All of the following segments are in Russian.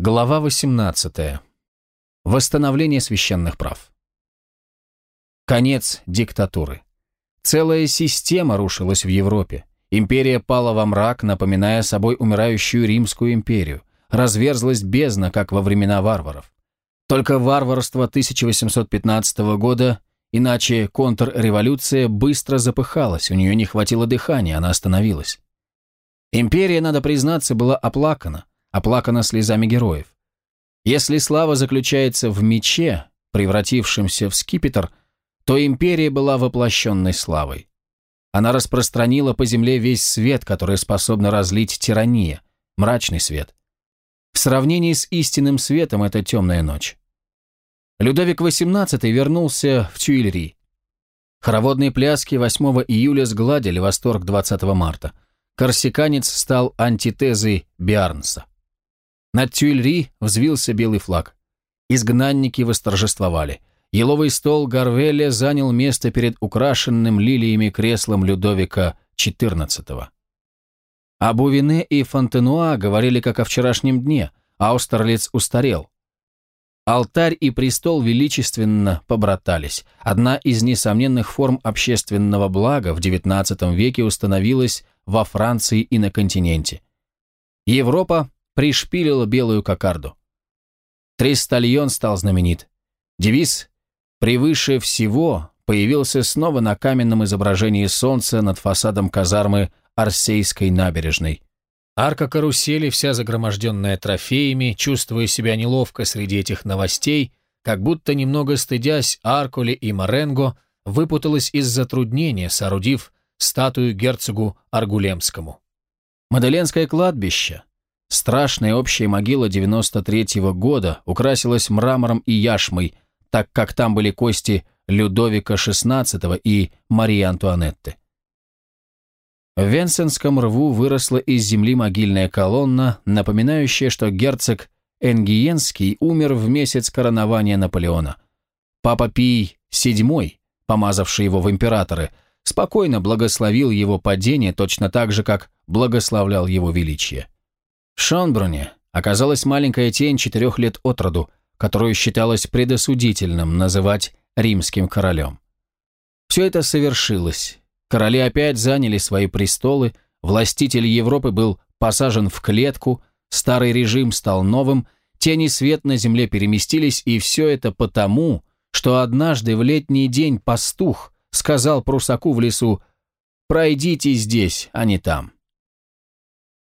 Глава 18. Восстановление священных прав. Конец диктатуры. Целая система рушилась в Европе. Империя пала во мрак, напоминая собой умирающую Римскую империю. Разверзлась бездна, как во времена варваров. Только варварство 1815 года, иначе контрреволюция, быстро запыхалась, у нее не хватило дыхания, она остановилась. Империя, надо признаться, была оплакана оплакана слезами героев. Если слава заключается в мече, превратившемся в скипетр, то империя была воплощенной славой. Она распространила по земле весь свет, который способна разлить тирания, мрачный свет. В сравнении с истинным светом это темная ночь. Людовик XVIII вернулся в Тюильри. Хороводные пляски 8 июля сгладили восторг 20 марта. Корсиканец стал антитезой Биарнса. Над Тюильри взвился белый флаг. Изгнанники восторжествовали. Еловый стол Гарвеля занял место перед украшенным лилиями креслом Людовика XIV. А Бувине и Фонтенуа говорили как о вчерашнем дне, Аустерлиц устарел. Алтарь и престол величественно побратались. Одна из несомненных форм общественного блага в XIX веке установилась во Франции и на континенте. Европа пришпилила белую кокарду. Тристальон стал знаменит. Девиз «Превыше всего» появился снова на каменном изображении солнца над фасадом казармы Арсейской набережной. Арка карусели, вся загроможденная трофеями, чувствуя себя неловко среди этих новостей, как будто немного стыдясь Аркули и Маренго, выпуталась из затруднения, соорудив статую герцогу Аргулемскому. Маделенское кладбище, Страшная общая могила 93-го года украсилась мрамором и яшмой, так как там были кости Людовика XVI и Марии Антуанетты. В Венсенском рву выросла из земли могильная колонна, напоминающая, что герцог Энгиенский умер в месяц коронования Наполеона. Папа Пий VII, помазавший его в императоры, спокойно благословил его падение точно так же, как благословлял его величие. В Шонбруне оказалась маленькая тень четырех лет от роду, которую считалось предосудительным называть римским королем. Все это совершилось. Короли опять заняли свои престолы, властитель Европы был посажен в клетку, старый режим стал новым, тени свет на земле переместились, и все это потому, что однажды в летний день пастух сказал прусаку в лесу «Пройдите здесь, а не там».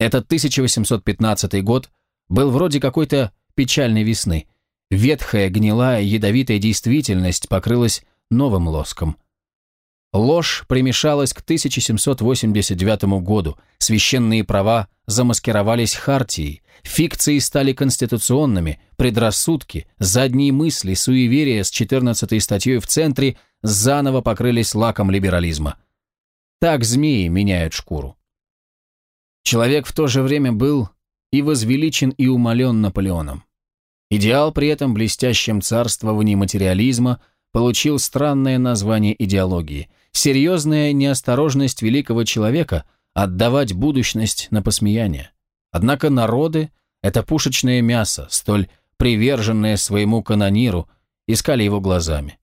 Этот 1815 год был вроде какой-то печальной весны. Ветхая, гнилая, ядовитая действительность покрылась новым лоском. Ложь примешалась к 1789 году, священные права замаскировались хартией, фикции стали конституционными, предрассудки, задние мысли, суеверия с 14 статьей в центре заново покрылись лаком либерализма. Так змеи меняют шкуру. Человек в то же время был и возвеличен, и умолен Наполеоном. Идеал при этом блестящем царствовании материализма получил странное название идеологии – серьезная неосторожность великого человека отдавать будущность на посмеяние. Однако народы – это пушечное мясо, столь приверженное своему канониру, искали его глазами.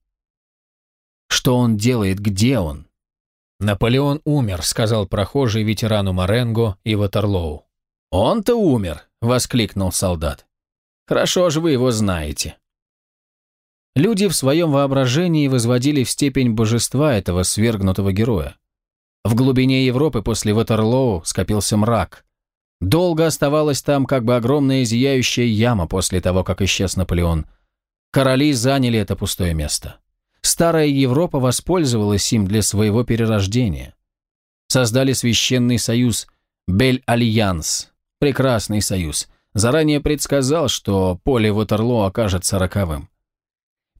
Что он делает, где он? «Наполеон умер», — сказал прохожий ветерану Маренго и Ватерлоу. «Он-то умер», — воскликнул солдат. «Хорошо же вы его знаете». Люди в своем воображении возводили в степень божества этого свергнутого героя. В глубине Европы после Ватерлоу скопился мрак. Долго оставалась там как бы огромная зияющая яма после того, как исчез Наполеон. Короли заняли это пустое место. Старая Европа воспользовалась им для своего перерождения. Создали священный союз Бель-Альянс, прекрасный союз. Заранее предсказал, что поле Ватерлоо окажется роковым.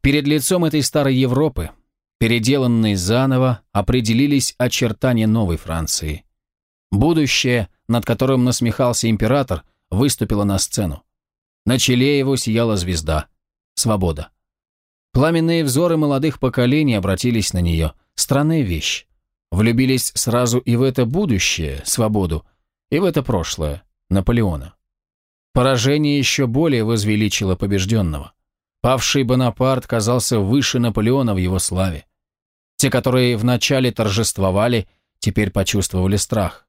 Перед лицом этой старой Европы, переделанной заново, определились очертания новой Франции. Будущее, над которым насмехался император, выступило на сцену. На челе его сияла звезда. Свобода. Пламенные взоры молодых поколений обратились на нее. Странная вещь. Влюбились сразу и в это будущее, свободу, и в это прошлое, Наполеона. Поражение еще более возвеличило побежденного. Павший Бонапарт казался выше Наполеона в его славе. Те, которые вначале торжествовали, теперь почувствовали страх.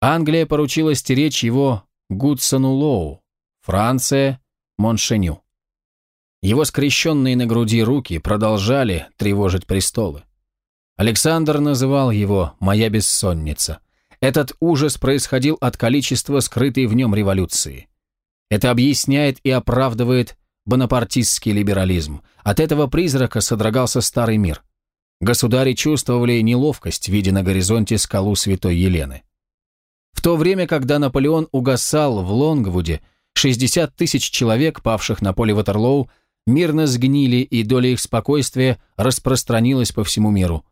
Англия поручила стеречь его Гудсону Лоу, Франция – Моншеню. Его скрещенные на груди руки продолжали тревожить престолы. Александр называл его «моя бессонница». Этот ужас происходил от количества скрытой в нем революции. Это объясняет и оправдывает бонапартистский либерализм. От этого призрака содрогался старый мир. Государи чувствовали неловкость, видя на горизонте скалу святой Елены. В то время, когда Наполеон угасал в Лонгвуде, 60 тысяч человек, павших на поле Ватерлоу, мирно сгнили, и доля их спокойствия распространилась по всему миру.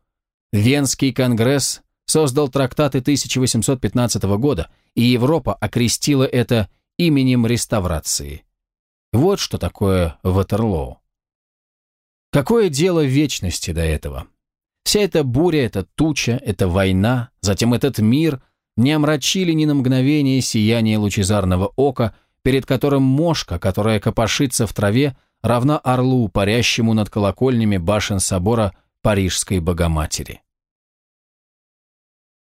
Венский конгресс создал трактаты 1815 года, и Европа окрестила это именем реставрации. Вот что такое Ватерлоу. Какое дело вечности до этого? Вся эта буря, эта туча, эта война, затем этот мир не омрачили ни на мгновение сияние лучезарного ока, перед которым мошка, которая копошится в траве, равна орлу, парящему над колокольнями башен собора Парижской Богоматери.